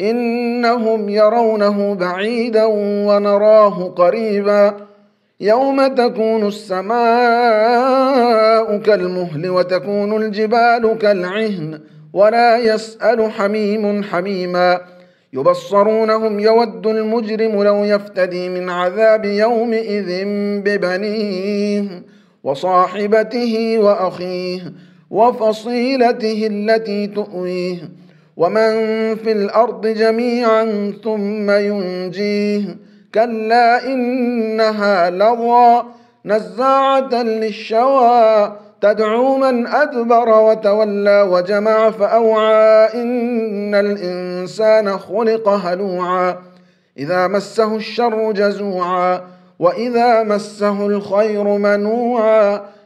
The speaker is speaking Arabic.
إنهم يرونه بعيدا ونراه قريبا يوم تكون السماء كالمهل وتكون الجبال كالعهن ولا يسأل حميم حميما يبصرونهم يود المجرم لو يفتدي من عذاب يومئذ ببنيه وصاحبته وأخيه وفصيلته التي تؤويه ومن في الأرض جميعا ثم ينجيه كلا انها لظى نزاعه للشوى تدعو من ادبر وتولى وجمع فاوعى ان الانسان خلق هلوعا اذا مسه الشر جزوعا واذا مسه الخير منوعا